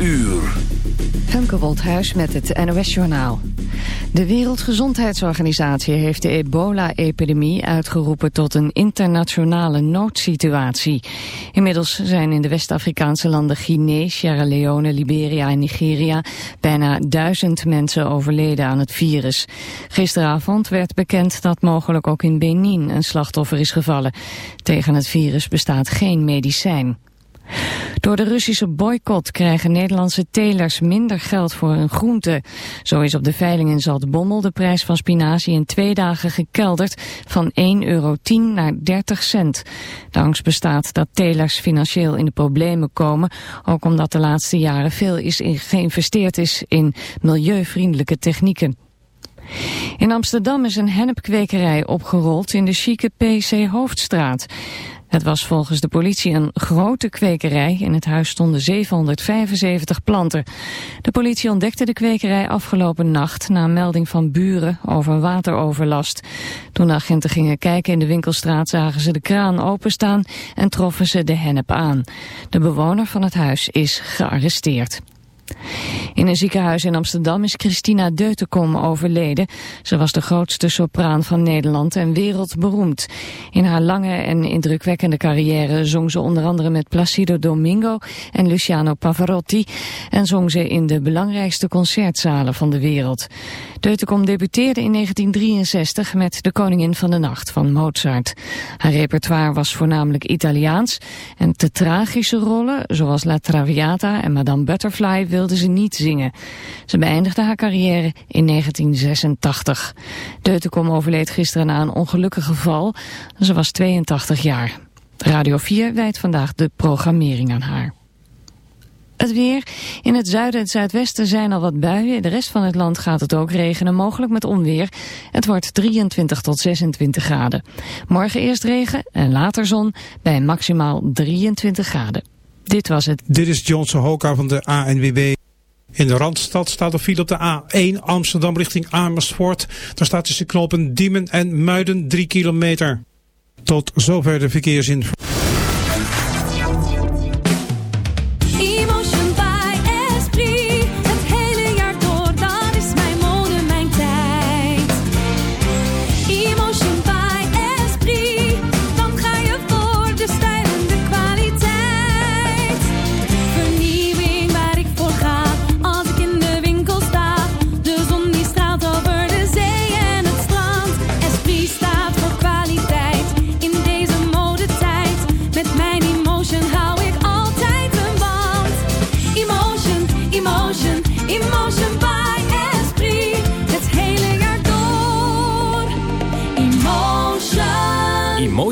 uur. Femke Woldhuis met het NOS-journaal. De Wereldgezondheidsorganisatie heeft de ebola-epidemie uitgeroepen tot een internationale noodsituatie. Inmiddels zijn in de West-Afrikaanse landen Guinea, Sierra Leone, Liberia en Nigeria bijna duizend mensen overleden aan het virus. Gisteravond werd bekend dat mogelijk ook in Benin een slachtoffer is gevallen. Tegen het virus bestaat geen medicijn. Door de Russische boycott krijgen Nederlandse telers minder geld voor hun groente. Zo is op de veiling in Zaltbommel de prijs van spinazie in twee dagen gekelderd van 1,10 euro naar 30 cent. De angst bestaat dat telers financieel in de problemen komen, ook omdat de laatste jaren veel is geïnvesteerd is in milieuvriendelijke technieken. In Amsterdam is een hennepkwekerij opgerold in de chique PC Hoofdstraat. Het was volgens de politie een grote kwekerij. In het huis stonden 775 planten. De politie ontdekte de kwekerij afgelopen nacht... na een melding van buren over wateroverlast. Toen de agenten gingen kijken in de winkelstraat... zagen ze de kraan openstaan en troffen ze de hennep aan. De bewoner van het huis is gearresteerd. In een ziekenhuis in Amsterdam is Christina Deutekom overleden. Ze was de grootste sopraan van Nederland en wereldberoemd. In haar lange en indrukwekkende carrière zong ze onder andere met Placido Domingo en Luciano Pavarotti en zong ze in de belangrijkste concertzalen van de wereld. Deutekom debuteerde in 1963 met De Koningin van de Nacht van Mozart. Haar repertoire was voornamelijk Italiaans en te tragische rollen, zoals La Traviata en Madame Butterfly, wilde ze niet zingen. Ze beëindigde haar carrière in 1986. Deutekom overleed gisteren na een ongelukkig geval. Ze was 82 jaar. Radio 4 wijdt vandaag de programmering aan haar. Het weer. In het zuiden en zuidwesten zijn al wat buien. De rest van het land gaat het ook regenen, mogelijk met onweer. Het wordt 23 tot 26 graden. Morgen eerst regen en later zon bij maximaal 23 graden. Dit was het. Dit is Johnson Hoka van de ANWB. In de Randstad staat er file op de A1 Amsterdam richting Amersfoort. Daar staat tussen knopen Diemen en Muiden 3 kilometer. Tot zover de verkeersinformatie.